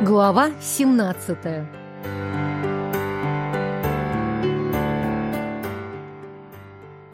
Глава 17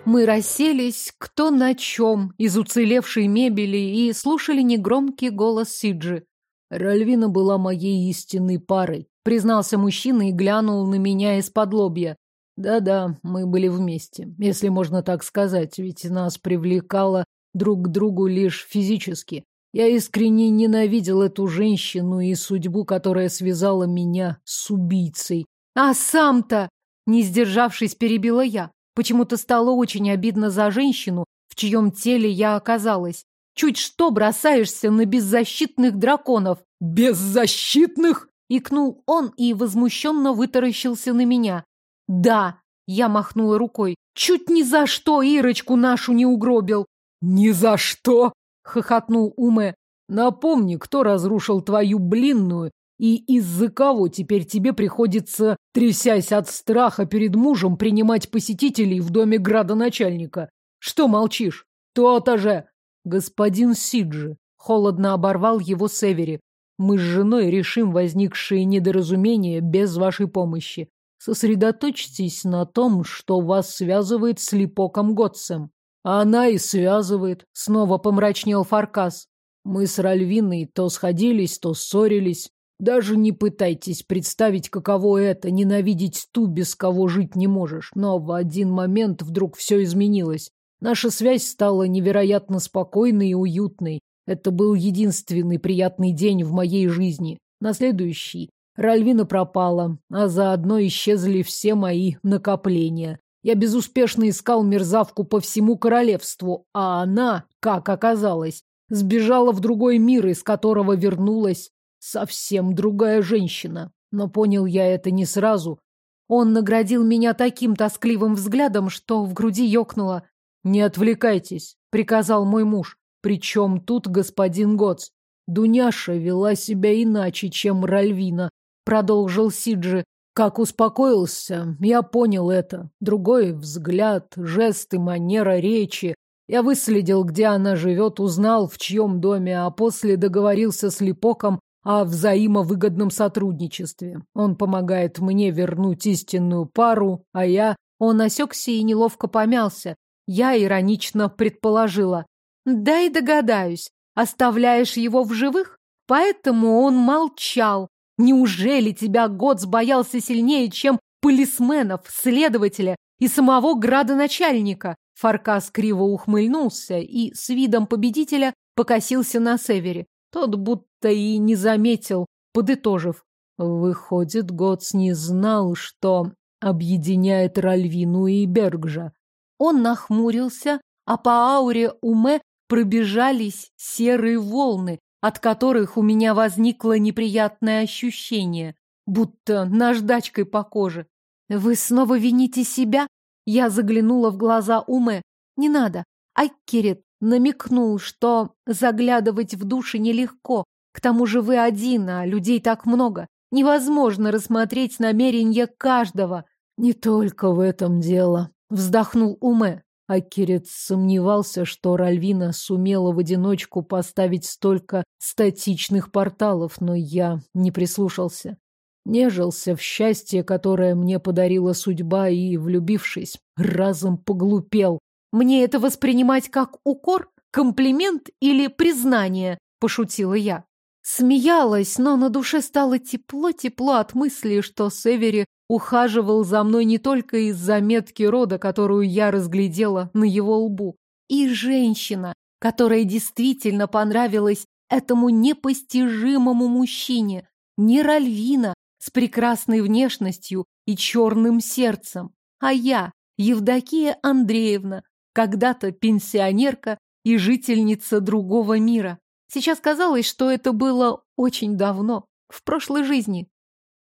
Мы расселись кто на чем из уцелевшей мебели и слушали негромкий голос Сиджи. Ральвина была моей истинной парой, признался мужчина и глянул на меня из-под лобья. Да-да, мы были вместе, если можно так сказать, ведь нас привлекало друг к другу лишь физически. Я искренне ненавидел эту женщину и судьбу, которая связала меня с убийцей. А сам-то, не сдержавшись, перебила я. Почему-то стало очень обидно за женщину, в чьем теле я оказалась. Чуть что бросаешься на беззащитных драконов. Беззащитных? Икнул он и возмущенно вытаращился на меня. Да, я махнула рукой. Чуть ни за что Ирочку нашу не угробил. Ни за что! Хохотнул Уме. Напомни, кто разрушил твою блинную и из-за кого теперь тебе приходится, трясясь от страха перед мужем, принимать посетителей в доме градоначальника? Что молчишь? То-то же! Господин Сиджи холодно оборвал его Севери. Мы с женой решим возникшие недоразумения без вашей помощи. Сосредоточьтесь на том, что вас связывает с Липоком Готсом. Она и связывает, снова помрачнел Фаркас. Мы с Ральвиной то сходились, то ссорились. Даже не пытайтесь представить, каково это, ненавидеть ту, без кого жить не можешь. Но в один момент вдруг все изменилось. Наша связь стала невероятно спокойной и уютной. Это был единственный приятный день в моей жизни. На следующий Ральвина пропала, а заодно исчезли все мои накопления. Я безуспешно искал мерзавку по всему королевству, а она, как оказалось, сбежала в другой мир, из которого вернулась совсем другая женщина. Но понял я это не сразу. Он наградил меня таким тоскливым взглядом, что в груди ёкнуло. «Не отвлекайтесь», — приказал мой муж. «Причем тут господин Гоц? Дуняша вела себя иначе, чем Ральвина», — продолжил Сиджи. Как успокоился, я понял это. Другой взгляд, жесты, манера речи. Я выследил, где она живет, узнал, в чьем доме, а после договорился с Липоком о взаимовыгодном сотрудничестве. Он помогает мне вернуть истинную пару, а я... Он осекся и неловко помялся. Я иронично предположила. Да и догадаюсь, оставляешь его в живых? Поэтому он молчал. Неужели тебя Готс боялся сильнее, чем полисменов, следователя и самого градоначальника? Фаркас криво ухмыльнулся и с видом победителя покосился на Севере. Тот будто и не заметил, подытожив. Выходит, Готс не знал, что объединяет Ральвину и Бергжа. Он нахмурился, а по ауре Уме пробежались серые волны, от которых у меня возникло неприятное ощущение, будто наждачкой по коже. «Вы снова вините себя?» Я заглянула в глаза Уме. «Не надо. Айкерет намекнул, что заглядывать в души нелегко. К тому же вы один, а людей так много. Невозможно рассмотреть намерения каждого. Не только в этом дело, вздохнул Уме. Акирец сомневался, что Ральвина сумела в одиночку поставить столько статичных порталов, но я не прислушался. Нежился в счастье, которое мне подарила судьба, и, влюбившись, разом поглупел. Мне это воспринимать как укор, комплимент или признание, пошутила я. Смеялась, но на душе стало тепло-тепло от мысли, что Севери ухаживал за мной не только из-за метки рода, которую я разглядела на его лбу, и женщина, которая действительно понравилась этому непостижимому мужчине, не Ральвина с прекрасной внешностью и черным сердцем, а я, Евдокия Андреевна, когда-то пенсионерка и жительница другого мира. Сейчас казалось, что это было очень давно, в прошлой жизни.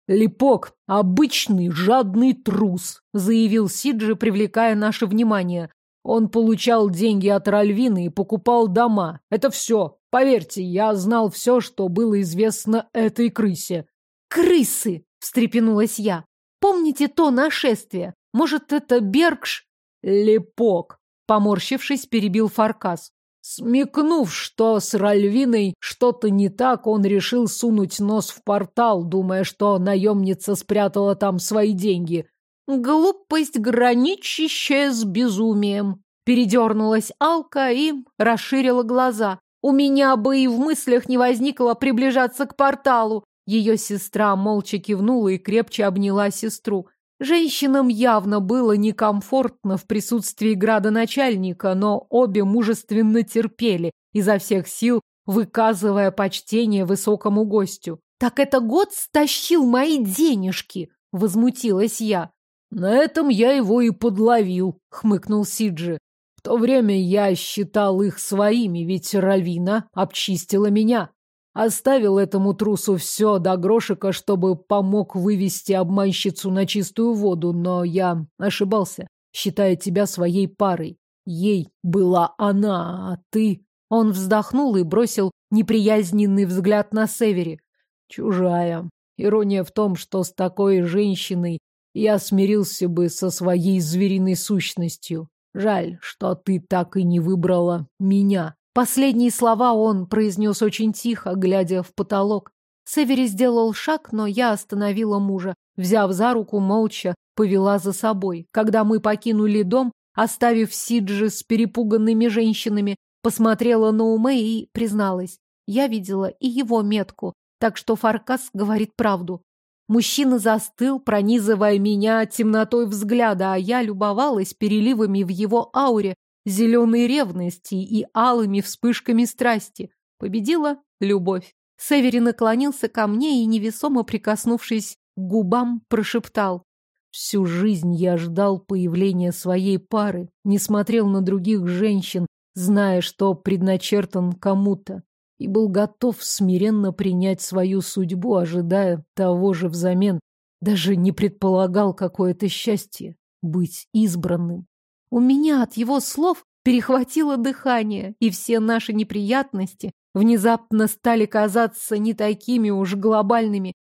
«Липок — обычный жадный трус», — заявил Сиджи, привлекая наше внимание. «Он получал деньги от Ральвины и покупал дома. Это все. Поверьте, я знал все, что было известно этой крысе». «Крысы!» — встрепенулась я. «Помните то нашествие? Может, это Бергш?» «Липок», Поморщившись, перебил Фаркас. Смекнув, что с Ральвиной что-то не так, он решил сунуть нос в портал, думая, что наемница спрятала там свои деньги. Глупость, граничащая с безумием. Передернулась Алка и расширила глаза. У меня бы и в мыслях не возникло приближаться к порталу. Ее сестра молча кивнула и крепче обняла сестру. Женщинам явно было некомфортно в присутствии градоначальника, но обе мужественно терпели, изо всех сил выказывая почтение высокому гостю. «Так это год стащил мои денежки!» — возмутилась я. «На этом я его и подловил», — хмыкнул Сиджи. «В то время я считал их своими, ведь Равина обчистила меня. Оставил этому трусу все до грошика, чтобы помог вывести обманщицу на чистую воду, но я ошибался, считая тебя своей парой. Ей была она, а ты... Он вздохнул и бросил неприязненный взгляд на Севери. Чужая. Ирония в том, что с такой женщиной я смирился бы со своей звериной сущностью. Жаль, что ты так и не выбрала меня. Последние слова он произнес очень тихо, глядя в потолок. Севери сделал шаг, но я остановила мужа. Взяв за руку, молча повела за собой. Когда мы покинули дом, оставив Сиджи с перепуганными женщинами, посмотрела на Уме и призналась. Я видела и его метку, так что Фаркас говорит правду. Мужчина застыл, пронизывая меня темнотой взгляда, а я любовалась переливами в его ауре, зеленой ревности и алыми вспышками страсти. Победила любовь. Севери наклонился ко мне и, невесомо прикоснувшись к губам, прошептал. Всю жизнь я ждал появления своей пары, не смотрел на других женщин, зная, что предначертан кому-то, и был готов смиренно принять свою судьбу, ожидая того же взамен. Даже не предполагал какое-то счастье быть избранным. У меня от его слов перехватило дыхание, и все наши неприятности внезапно стали казаться не такими уж глобальными.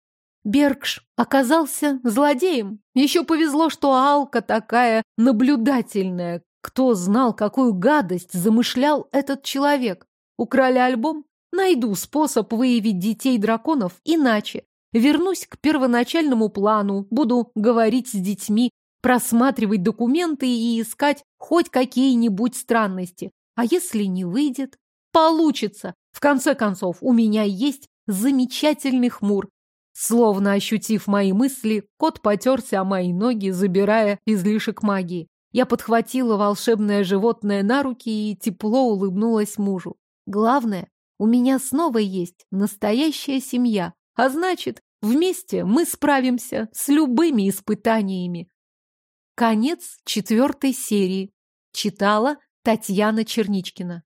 Бергш оказался злодеем. Еще повезло, что Алка такая наблюдательная. Кто знал, какую гадость замышлял этот человек? Украли альбом? Найду способ выявить детей драконов иначе. Вернусь к первоначальному плану, буду говорить с детьми, просматривать документы и искать хоть какие-нибудь странности. А если не выйдет? Получится. В конце концов, у меня есть замечательный хмур. Словно ощутив мои мысли, кот потерся о мои ноги, забирая излишек магии. Я подхватила волшебное животное на руки и тепло улыбнулась мужу. Главное, у меня снова есть настоящая семья, а значит, вместе мы справимся с любыми испытаниями. Конец четвертой серии. Читала Татьяна Черничкина.